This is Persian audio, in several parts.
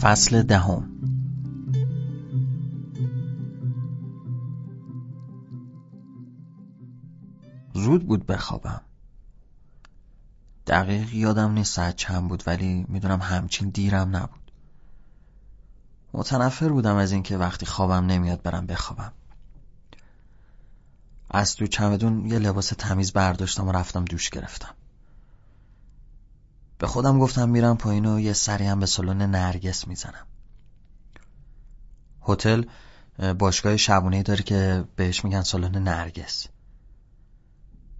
فصل دهم. زود بود بخوابم. دقیق یادم نیست ساعت چند بود ولی می‌دونم همچین دیرم نبود. متنفر بودم از اینکه وقتی خوابم نمیاد برم بخوابم. از تو چمدون یه لباس تمیز برداشتم و رفتم دوش گرفتم. به خودم گفتم میرم پایین و یه سری هم به سالن نرگس می‌زنم. هتل باشگاه شبونه داره که بهش میگن سالن نرگس.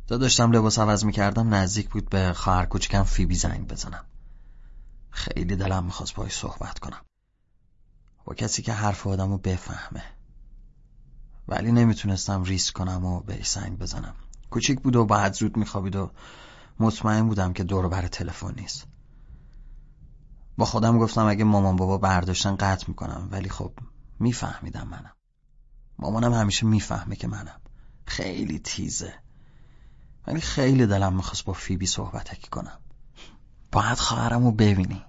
تا داشتم لباس عوض می‌کردم نزدیک بود به خواهر کوچکم فیبی زنگ بزنم. خیلی دلم می‌خواست باهاش صحبت کنم. با کسی که حرف آدمو بفهمه. ولی نمی‌تونستم ریسک کنم و بهش زنگ بزنم. کوچیک بود و بعد زود میخوابید و مطمئن بودم که دور بر تلفن نیست. با خودم گفتم اگه مامان بابا برداشتن قطع می‌کنم ولی خب میفهمیدم منم. مامانم همیشه می‌فهمه که منم. خیلی تیزه. ولی خیلی دلم می‌خواست با فیبی صحبتکی کنم. باید خواهرم رو ببینی.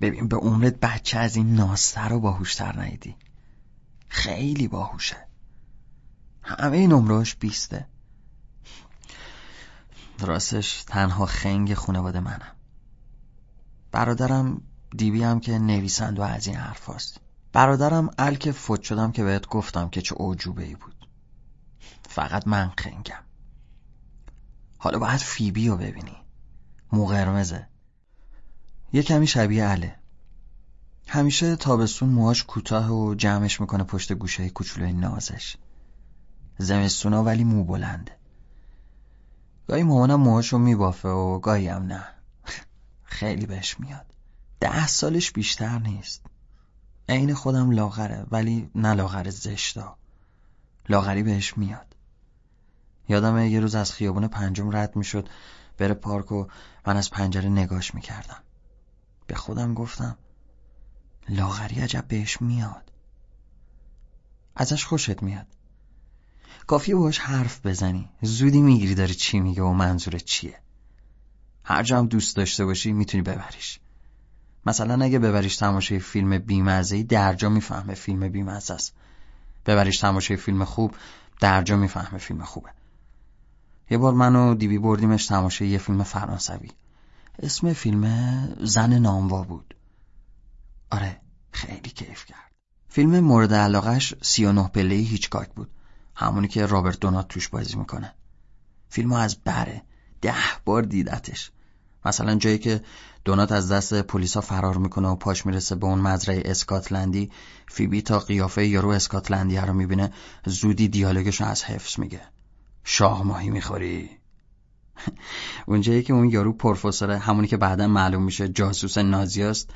ببین به عمرت بچه از این ناستر و باهوشتر نیدی. خیلی باهوشه. همه نمراش بیسته. راستش تنها خنگ خانواده منم. برادرم دیبی هم که نویسند و از این حرف هست. برادرم الک فوت شدم که بهت گفتم که چه عجوبه ای بود. فقط من خنگم. حالا باید فیبی رو ببینی. مو قرمزه. یه کمی شبیه عله همیشه تابستون موهاش کوتاه و جمعش می‌کنه پشت گوشه کوچولوی نازش. زمستونا ولی مو بلنده. گاهی مامانم موهاشو میبافه و گاهی هم نه. خیلی بهش میاد. ده سالش بیشتر نیست. عین خودم لاغره ولی نه لاغر زشتا. لاغری بهش میاد. یادم یه روز از خیابون پنجم رد می‌شد بره پارک و من از پنجره نگاش می‌کردم. به خودم گفتم لاغری عجب بهش میاد. ازش خوشت میاد. کافیه باش حرف بزنی. زودی می‌گیری داره چی میگه و منظور چیه. هر جا هم دوست داشته باشی می‌تونی ببریش. مثلا اگه ببریش تماشای فیلم بیمزه درجا می‌فهمه فیلم بیمزه است. ببریش تماشای فیلم خوب درجا می‌فهمه فیلم خوبه. یه بار منو دیوی بردیمش تماشای یه فیلم فرانسوی. اسم فیلم زن ناموا بود. آره خیلی کیف کرد. فیلم مورد علاقش سی و نه پله هیچکاک بود. همونی که رابرت دونات توش بازی می‌کنه. فیلمو از بره. ده بار دیدتش. مثلا جایی که دونات از دست پلیسا فرار می‌کنه و پاش می‌رسه به اون مزرعه اسکاتلندی فیبی تا قیافه یارو اسکاتلندی رو می‌بینه زودی دیالوگشو از حفظ میگه. شاه ماهی می‌خوری. اونجایی که اون یارو پروفسوره همونی که بعدا معلوم میشه جاسوس نازی است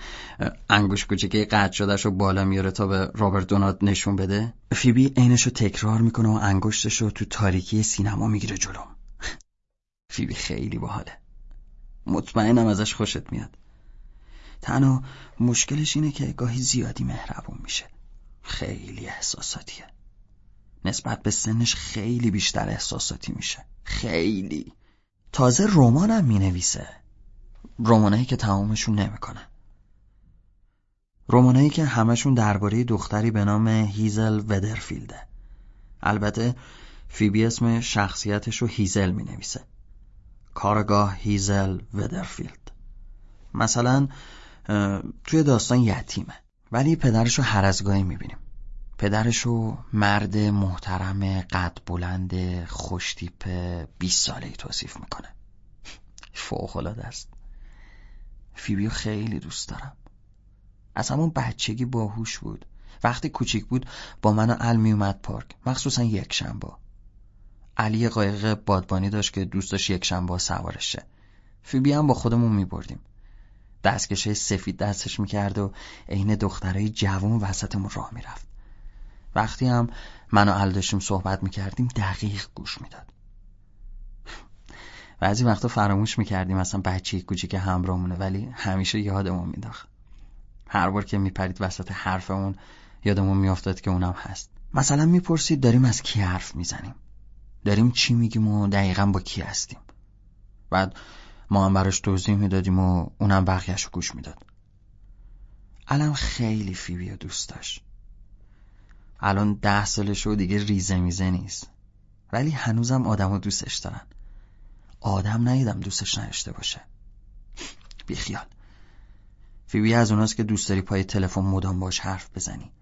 انگوش کوچیکه قطع شدهش رو بالا میاره تا به رابرت دونات نشون بده. فیبی عینش رو تکرار می‌کنه و انگشتش رو تو تاریکی سینما می‌گیره جلو. فیبی خیلی باحاله. مطمئنم ازش خوشت میاد. تنها مشکلش اینه که گاهی زیادی مهربون میشه. خیلی احساساتیه. نسبت به سنش خیلی بیشتر احساساتی میشه. خیلی. تازه رمانم می نویسه رمانایی که تمامشون نمی‌کنه. رمانایی که همشون درباره دختری به نام هیزل ودرفیلده. البته فیبی اسم شخصیتش رو هیزل می نویسه کارگاه هیزل ودرفیلد. مثلا توی داستان یتیمه. ولی پدرش رو هر از گاهی می‌بینیم. پدرشو مرد محترم قد بلند خوشتیپ 20 ساله ای توصیف می‌کنه. فوق العاده است. فیبیو خیلی دوست دارم. از همون بچگی باهوش بود. وقتی کوچیک بود با من و ال میومد پارک. مخصوصا یک شنبه. علی قایق بادبانی داشت که دوست داشت یک شنبه سوارش شه فیبی هم با خودمون میبردیم دستکشه سفید دستش می‌کرد و عین دخترای جوان وسطمون راه می‌رفت وقتی هم من و ال داشتیم صحبت می‌کردیم دقیق گوش می‌داد بعضی وقتا فراموش می‌کردیم اصلا بچه کوچیک همراهمونه ولی همیشه یادمون میداخت هر بار که میپرید وسط حرفمون یادمون میافتاد که اونم هست. مثلا می‌پرسید داریم از کی حرف می‌زنیم؟ داریم چی میگیم و دقیقا با کی هستیم؟ بعد ما هم براش توضیح می‌دادیم و اونم بقیهش رو گوش می‌داد. الان خیلی فیبی و دوست داشت. الان ده سالش و دیگه ریزه میزه نیست. ولی هنوزم آدم و دوستش دارن. آدم ندیدم دوستش نداشته باشه. بیخیال فیبی از اوناست که دوست داری پای تلفن مدام باش حرف بزنی.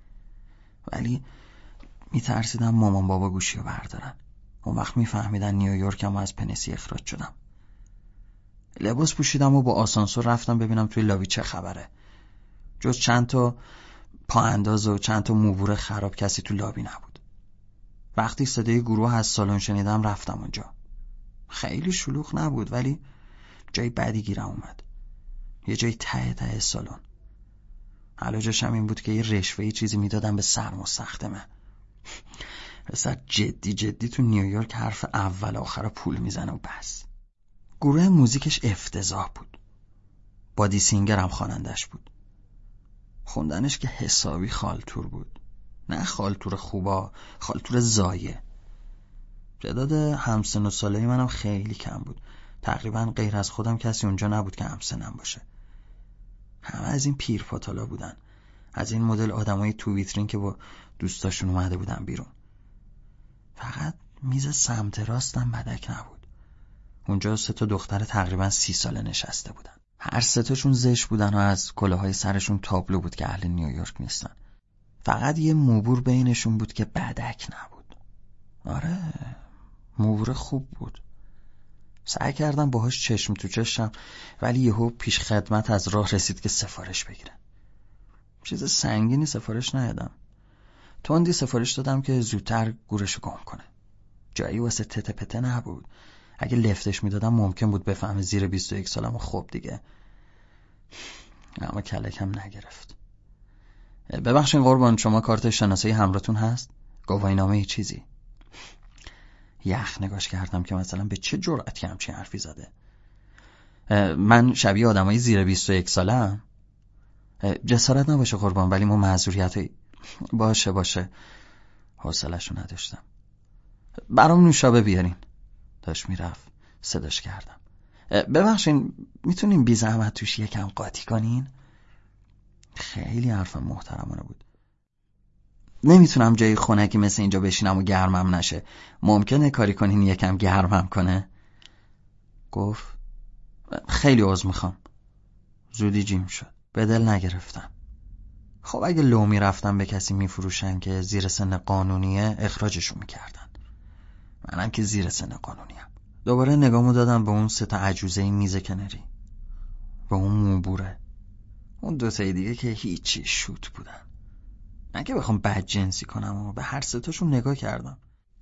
ولی میترسیدم مامان بابا گوشی رو بردارن. اون وقت میفهمیدن نیویورکم و از پنسی اخراج شدم. لباس پوشیدم و با آسانسور رفتم ببینم توی لابی چه خبره. جز چند تا پا انداز و چند تا موبور خراب کسی تو لابی نبود. وقتی صدای گروه از سالن شنیدم رفتم اونجا. خیلی شلوغ نبود ولی جای بدی گیرم اومد. یه جای ته ته سالن. علاجش هم این بود که یه رشوه چیزی می‌دادم به سر مستخدمه پسر جدی جدی تو نیویورک حرف اول آخر پول می‌زنه و بس. گروه موزیکش افتضاح بود. بادی سینگر هم خوانندش بود. خوندنش که حسابی خالتور بود. نه خالتور خوبا خالتور زایه. تعداد همسن و ساله منم خیلی کم بود. تقریبا غیر از خودم کسی اونجا نبود که همسنم باشه. همه از این پیر پاتالا بودن. از این مدل آدمای تو ویترین که با دوستاشون اومده بودن بیرون. فقط میز سمت راستم بدک نبود. اونجا سه تا دختر تقریبا سی ساله نشسته بودن. هر سه تاشون زش بودن و از های سرشون تابلو بود که اهل نیویورک نیستن. فقط یه موبور بینشون بود که بدک نبود. آره موبور خوب بود. سعی کردم باهاش چشم تو چشم ولی یهو پیش خدمت از راه رسید که سفارش بگیره چیز سنگینی سفارش ندادم. تندی سفارش دادم که زودتر گورشو گم کنه. جایی واسه تته پته نبود. اگه لفتش می‌دادم ممکن بود بفهمه زیر 21 سالم خوب دیگه. اما کلکم نگرفت. ببخشین قربان شما کارت شناسایی همراهتون هست؟ گواهی نامه چیزی؟ یخ نگاش کردم که مثلا به چه جرأتی همچین حرفی زده. من شبیه آدمای زیر 21 سالم. جسارت نباشه قربان ولی ما معذوریت باشه باشه. حوصله‌شو نداشتم. برام نوشابه بیارین. داشت می‌رفت صداش کردم. ببخشین می‌تونیم بی زحمت توش یکم قاطی کنین؟ خیلی حرفم محترمانه بود. نمی‌تونم جای خونکی مثل اینجا بشینم و گرمم نشه. ممکنه کاری کنین یکم گرمم کنه؟ گفت خیلی عوض می‌خوام. زودی جیم شد. به دل نگرفتم. خب اگه لو می‌رفتم به کسی میفروشن که زیر سن قانونیه اخراجشون می‌کردن. منم که زیر سن قانونیم. دوباره نگامو دادم به اون سه تا عجوزه میز کناری. به اون موبوره. اون دو دیگه که هیچی شوت بودن. من که بخوام بد جنسی کنم و به هر سه تاشون نگاه کردم.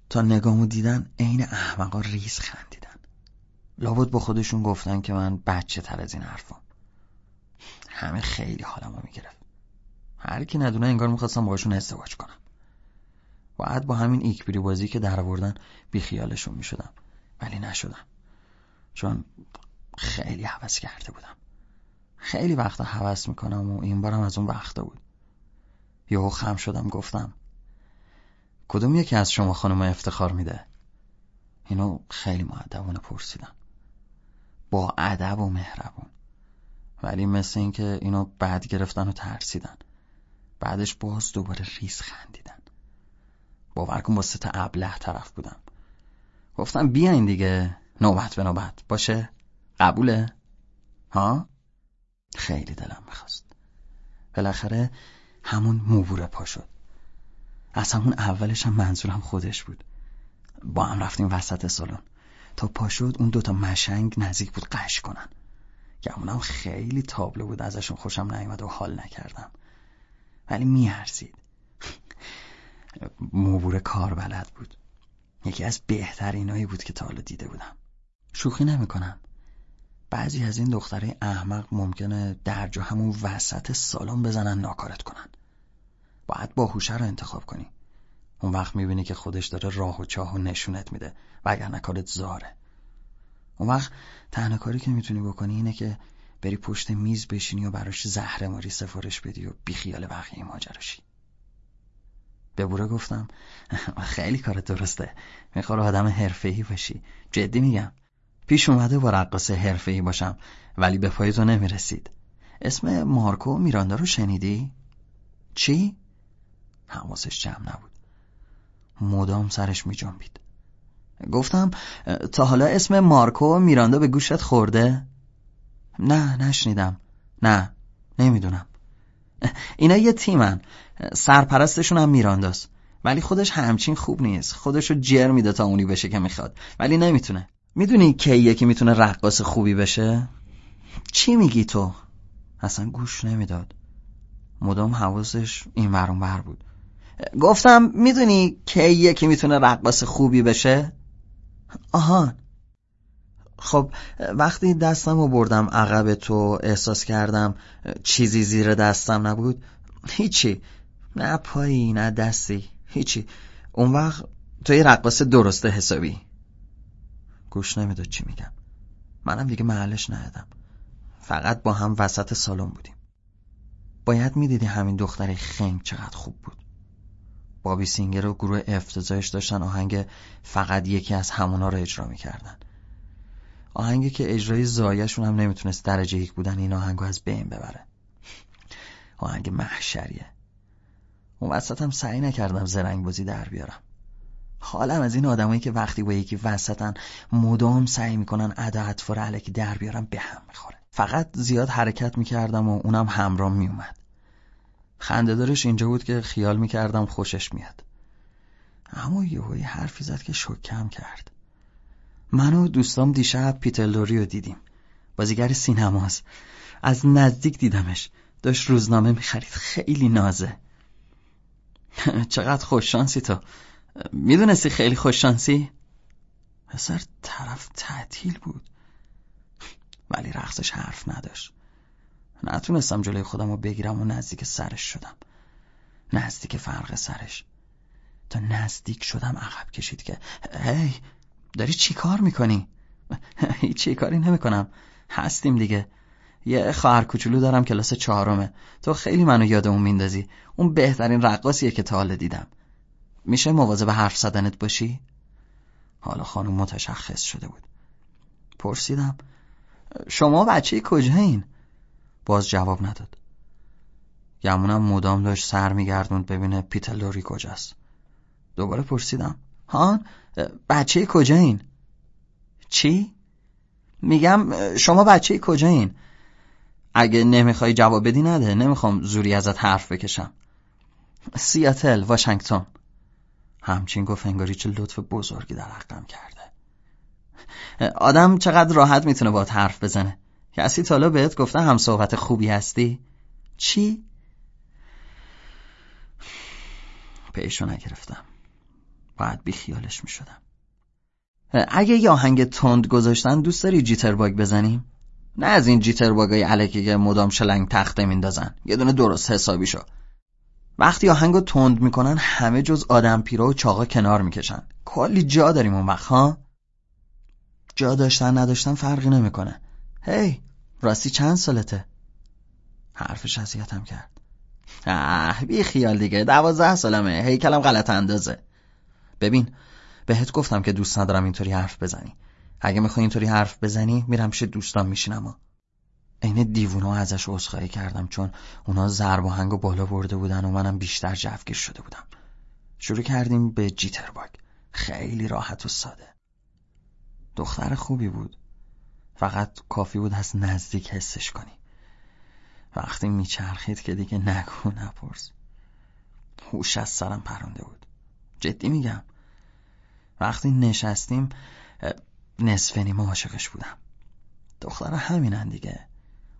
تا نگامو دیدن عین احمقا ریز خندیدن. لابد با خودشون گفتن که من بچه تر از این حرفام. همه خیلی حالمو می‌گرفت. هر کی ندونه انگار می‌خواستم باشون ازدواج کنم. باید با همین ایکبری بازی که در آوردن بیخیالشون می‌شدم. ولی نشدم. چون خیلی حوض کرده بودم. خیلی وقتا حوض می‌کنم و این بارم از اون وقتا بود. یهو خم شدم گفتم کدوم یکی از شما خانم افتخار میده؟ اینو خیلی معدبونه پرسیدم. با ادب و مهربون. ولی مثل اینکه اینو بعد گرفتن و ترسیدن. بعدش باز دوباره ریز خندیدن. باور کن با سه ابله طرف بودم. گفتم بیاین دیگه. نوبت به نوبت. باشه؟ قبوله؟ ها؟ خیلی دلم می‌خواست. بالاخره همون موبوره پا شد. از همون اولش هم منظورم خودش بود. با هم رفتیم وسط سالن. تا پا شد اون دوتا مشنگ نزدیک بود قش کنن. گمونم خیلی تابلو بود ازشون خوشم نیومد و حال نکردم. ولی میارزید. موبور کار بلد بود. یکی از بهترینایی بود که تا حالا دیده بودم. شوخی نمی‌کنم. بعضی از این دختره احمق ممکنه درجا همون وسط سالن بزنن ناکارت کنن. باید باهوشه رو انتخاب کنی. اون وقت می‌بینی که خودش داره راه و چاه و نشونت میده و اگر نکارت زاره. اون وقت تنها کاری که می‌تونی بکنی اینه که بری پشت میز بشینی و براش زهره ماری سفارش بدی و بیخیال بقیه ماجراشی به بوره گفتم خیلی کار درسته. می‌خواد آدم حرفه‌ای باشی. جدی میگم. پیش اومده با حرفه‌ای باشم ولی به پای تو نمی‌رسید. اسم مارکو میراندا رو شنیدی؟ چی؟ حواسش جمع نبود. مدام سرش می جنبید. گفتم تا حالا اسم مارکو میراندا به گوشت خورده؟ نه نشنیدم. نه نمی‌دونم. اینا یه تیمن. سرپرستشون هم میرانداست. ولی خودش همچین خوب نیست. خودشو جر میده تا اونی بشه که می‌خواد. ولی نمی‌تونه. می‌دونی کیه که می‌تونه رقاص خوبی بشه؟ چی میگی تو؟ اصلا گوش نمی‌داد. مدام حواسش این ورون بر بود. گفتم می‌دونی کیه که می‌تونه رقاص خوبی بشه؟ آهان خب وقتی دستم رو بردم عقب تو احساس کردم چیزی زیر دستم نبود. هیچی. نه پایی نه دستی. هیچی. اون وقت تو یه رقاص درسته حسابی. گوش نمی‌داد چی میگم. منم دیگه محلش ندادم فقط با هم وسط سالن بودیم. باید می‌دیدی همین دختر خنگ چقدر خوب بود. بابی سینگر و گروه افتضاحش داشتن آهنگ فقط یکی از همونا رو اجرا می‌کردن. آهنگی که اجرای زایشون هم نمی‌تونست درجه یک بودن این آهنگو از بین ببره. آهنگ محشریه. اون وسط هم سعی نکردم زرنگ بازی در بیارم. حالم از این آدمایی که وقتی با یکی وسطن مدام سعی می‌کنن ادا اطفار علکی در بیارم به هم می‌خوره. فقط زیاد حرکت می‌کردم و اونم همرام میومد خنده دارش اینجا بود که خیال می‌کردم خوشش میاد. اما یهویی حرفی زد که شکم کرد. من و دوستام دیشب پیتلوری رو دیدیم. بازیگر سینماست. از نزدیک دیدمش. داشت روزنامه می‌خرید. خیلی نازه. چقدر خوششانسی تو. می‌دونستی خیلی خوششانسی؟ پسر طرف تعطیل بود. ولی رقصش حرف نداشت. نتونستم جلوی خودم رو بگیرم و نزدیک سرش شدم. نزدیک فرق سرش. تا نزدیک شدم عقب کشید که هی داری چی کار می‌کنی؟ هیچی کاری نمی‌کنم. هستیم دیگه. یه خواهر کوچولو دارم کلاس چهارمه. تو خیلی منو یاد اون میندازی. اون بهترین رقاصیه که تا حالا دیدم. میشه مواظب حرف زدنت باشی؟ حالا خانم متشخص شده بود پرسیدم شما بچه کجایین؟ باز جواب نداد گمونم مدام داشت سر میگردوند ببینه پیتلوری کجاست دوباره پرسیدم هان بچه کجایین؟ چی؟ میگم شما بچه کجایین؟ اگه نمی‌خوای جواب بدی نده نمی‌خوام زوری ازت حرف بکشم سیاتل واشنگتن همچین گفت انگاری چه لطف بزرگی در حقم کرده آدم چقدر راحت می‌تونه با حرف بزنه کسی تالا بهت گفته هم صحبت خوبی هستی؟ چی؟ پیشو نگرفتم باید بی خیالش می‌شدم اگه یه آهنگ تند گذاشتن دوست داری جیتر باگ بزنیم؟ نه از این جیتر باگای علکی که مدام شلنگ تخته میندازن یه دونه درست حسابی شو وقتی آهنگو تند می‌کنن همه جز آدم پیرا و چاقا کنار می‌کشن. کلی جا داریم اون وقت ها؟ جا داشتن نداشتن فرقی نمی‌کنه. هی راستی چند سالته؟ حرفش اذیتم کرد. اه بی خیال دیگه دوازده سالمه. هیکلم غلط اندازه. ببین بهت گفتم که دوست ندارم اینطوری حرف بزنی. اگه می‌خوای اینطوری حرف بزنی میرم پیش دوستان میشینم. عین دیوونا ازش عذرخواهی کردم چون اونا ضرب و بالا برده بودن و منم بیشتر جوگیر شده بودم. شروع کردیم به جیتر باگ خیلی راحت و ساده. دختر خوبی بود. فقط کافی بود از نزدیک حسش کنی. وقتی میچرخید که دیگه نگو نپرس. هوش از سرم پرونده بود. جدی میگم. وقتی نشستیم نصف نیمه عاشقش بودم. دختر همینن دیگه.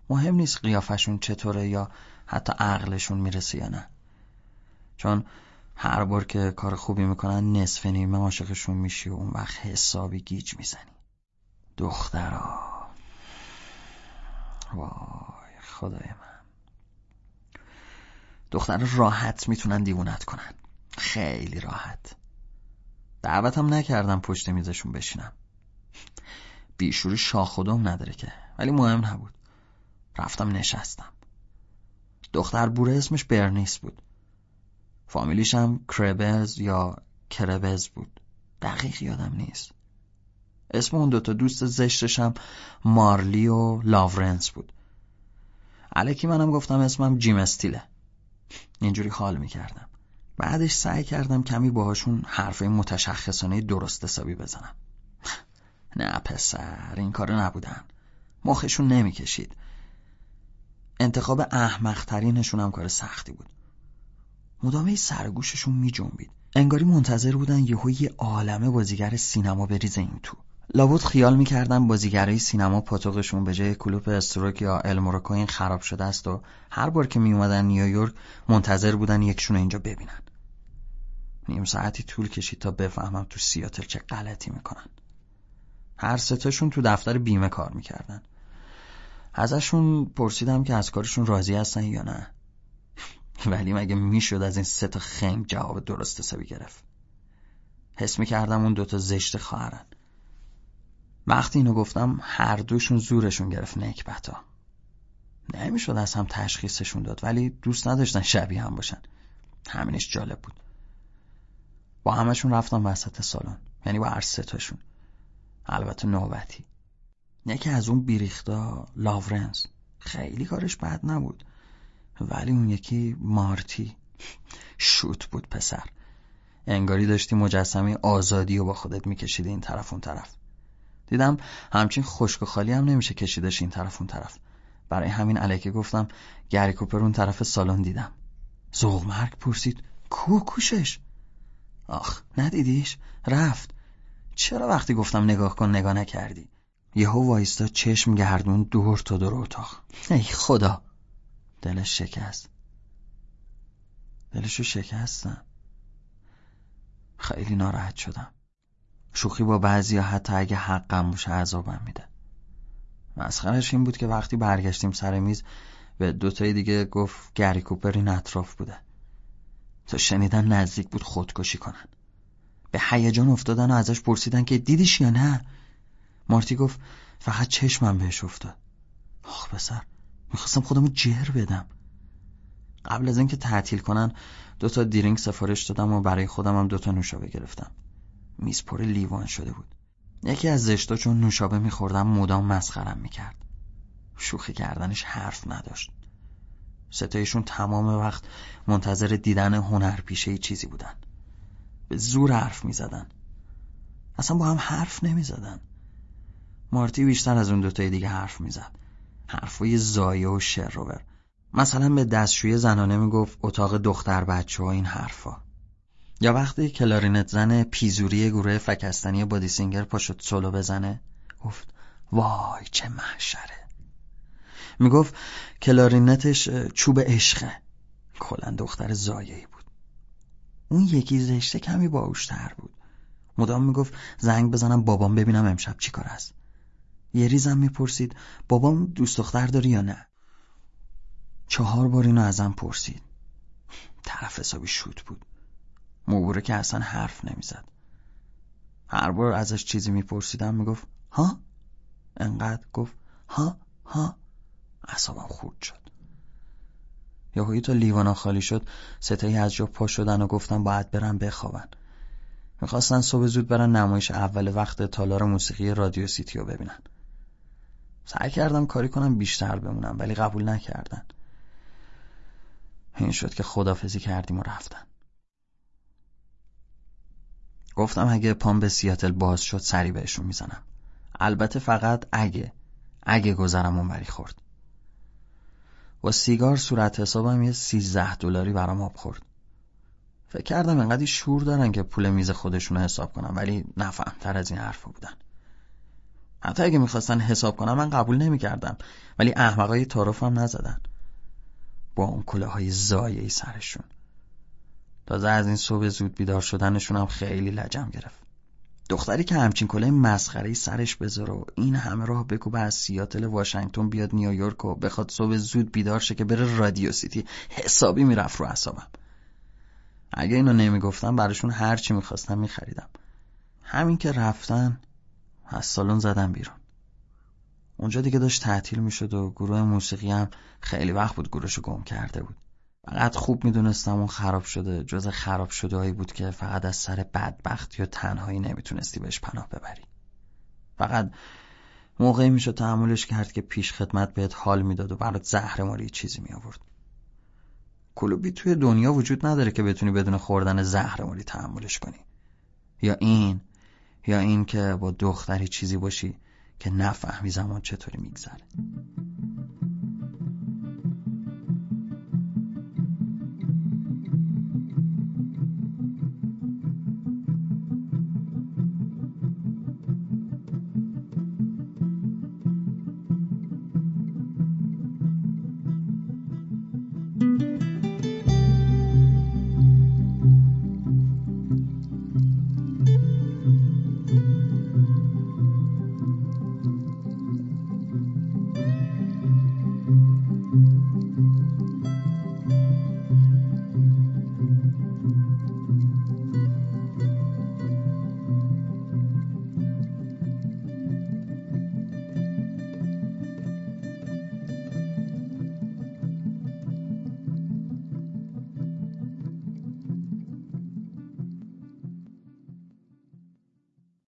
مهم نیست قیافشون چطوره یا حتی عقلشون می‌رسه یا نه. چون هر بار که کار خوبی می‌کنن نصف نیمه عاشقشون میشی و اون وقت حسابی گیج می‌زنی. دخترا. وای خدای من. دختر راحت می‌تونن دیوونت کنن. خیلی راحت. دعوتم نکردم پشت میزشون بشینم. بیشوری شاخ خودم نداره که. ولی مهم نبود. رفتم نشستم. دختر بوره اسمش برنیس بود. فامیلیش هم کربز یا کربز بود. دقیق یادم نیست. اسم اون دوتا دوست زشتش هم مارلی و لاورنس بود. علکی منم گفتم اسمم جیم استیله. اینجوری حال می‌کردم. بعدش سعی کردم کمی باهاشون حرفای متشخصانه درست حسابی بزنم. نه پسر این کار نبودن. مخشون نمی‌کشید. انتخاب احمقترینشون هم کار سختی بود. مدامه سرگوششون می جنبید انگاری منتظر بودن یهو یه عالمه بازیگر سینما بریزه این تو. لابد خیال می‌کردن بازیگرای سینما پاتوقشون به جای کلوپ استروک یا الموروکوین خراب شده است و هر بار که می اومدن نیویورک منتظر بودن یکشون اینجا ببینن. نیم ساعتی طول کشید تا بفهمم تو سیاتل چه غلطی می‌کنن. هر ستاشون تو دفتر بیمه کار می‌کردن. ازشون پرسیدم که از کارشون راضی هستن یا نه. ولی مگه می‌شد از این سه تا خنگ جواب درست حسابی گرفت؟ حس می‌کردم اون دوتا زشت خواهرن. وقتی اینو گفتم هر دوشون زورشون گرفت نکبتا. نمی‌شد از هم تشخیصشون داد ولی دوست نداشتن شبیه هم باشن. همینش جالب بود. با همشون رفتم وسط سالن یعنی با هر ستاشون البته نوبتی. یکی از اون بیریختا لاورنس. خیلی کارش بد نبود. ولی اون یکی مارتی. شوت بود پسر. انگاری داشتی مجسمه آزادی و با خودت میکشیدی این طرف اون طرف. دیدم همچین خشک و خالی هم نمیشه کشیدش این طرف اون طرف. برای همین علیکه گفتم گری کوپر اون طرف سالن دیدم. زوغ پرسید کو کوشش؟ آخ ندیدیش؟ رفت. چرا وقتی گفتم نگاه کن نگاه نکردی؟ یهو وایستا چشم گردون دور تا دور اتاق. ای خدا. دلش شکست. دلشو شکستم. خیلی ناراحت شدم. شوخی با بعضی حتی اگه حقم باشه عذابم میده. مسخرش این بود که وقتی برگشتیم سر میز به دوتای دیگه گفت گری کوپر این اطراف بوده. تا شنیدن نزدیک بود خودکشی کنن. به هیجان افتادن و ازش پرسیدن که دیدیش یا نه؟ مارتی گفت فقط چشمم بهش افتاد. آخ پسر می‌خواستم خودمو جر بدم. قبل از اینکه تعطیل کنن دوتا دیرینگ سفارش دادم و برای خودم هم دوتا نوشابه گرفتم. میز پر لیوان شده بود. یکی از زشتا چون نوشابه میخوردم مدام مسخرم می‌کرد. شوخی کردنش حرف نداشت. ستایشون تمام وقت منتظر دیدن هنر پیشه چیزی بودن. به زور حرف می‌زدن. اصلا با هم حرف نمی‌زدن. مارتی بیشتر از اون دوتای دیگه حرف می‌زد. حرفای ضایع و شر و ور مثلا به دستشوی زنانه می‌گفت اتاق دختر بچه ها این حرفا. یا وقتی کلارینت زن پیزوری گروه فکسنی بادی سینگر پا شد سولو بزنه گفت وای چه محشره. می‌گفت کلارینتش چوب عشقه. کلا دختر ضایعی بود. اون یکی زشته کمی باهوش‌تر بود. مدام می‌گفت زنگ بزنم بابام ببینم امشب چی کار است. یه ریزم می‌پرسید. بابام دوست دختر داری یا نه؟ چهار بار اینو ازم پرسید. طرف حسابی شوت بود. موبوره که اصلا حرف نمی‌زد. هر بار ازش چیزی میپرسیدم می‌گفت ها؟ انقدر گفت ها ها. اصابم خورد شد. یهویی تا لیوانا خالی شد ستایی از جا پا شدن و گفتم باید برم بخوابن. می‌خواستن صبح زود برن نمایش اول وقت تالار موسیقی رادیو سیتی رو ببینن. سعی کردم کاری کنم بیشتر بمونم ولی قبول نکردن. این شد که خدافزی کردیم و رفتن. گفتم اگه پام به سیاتل باز شد سری بهشون می‌زنم. البته فقط اگه اگه گذرم اونوری خورد. با سیگار صورت حسابم یه سیزده دلاری برام آب خورد. فکر کردم انقدی شور دارن که پول میز خودشون حساب کنم ولی نفهمتر از این حرفا بودن. حتی اگه می‌خواستن حساب کنم من قبول نمی‌کردم. ولی احمقای تعارفم نزدن. با اون کله های زایه سرشون. تازه از این صبح زود بیدار شدنشون هم خیلی لجم گرفت. دختری که همچین کله مسخره سرش بذاره و این همه راه بکوبه از سیاتل واشنگتن بیاد نیویورک و بخواد صبح زود بیدار شه که بره رادیو سیتی حسابی می‌رفت رو حسابم اگه اینو نمی‌گفتم براشون هر چی می‌خواستم میخریدم. همین که رفتن از سالن زدم بیرون. اونجا دیگه داشت تعطیل می‌شد و گروه موسیقی هم خیلی وقت بود گروهشو گم کرده بود. فقط خوب می‌دونستم اون خراب شده جز خراب شده هایی بود که فقط از سر بدبختی و تنهایی نمی‌تونستی بهش پناه ببری. فقط موقعی می‌شد تحملش کرد که پیش خدمت بهت حال می‌داد و برات زهر ماری چیزی می آورد کلوبی توی دنیا وجود نداره که بتونی بدون خوردن زهر ماری تحملش کنی. یا این یا اینکه با دختری چیزی باشی که نفهمی زمان چطوری میگذره.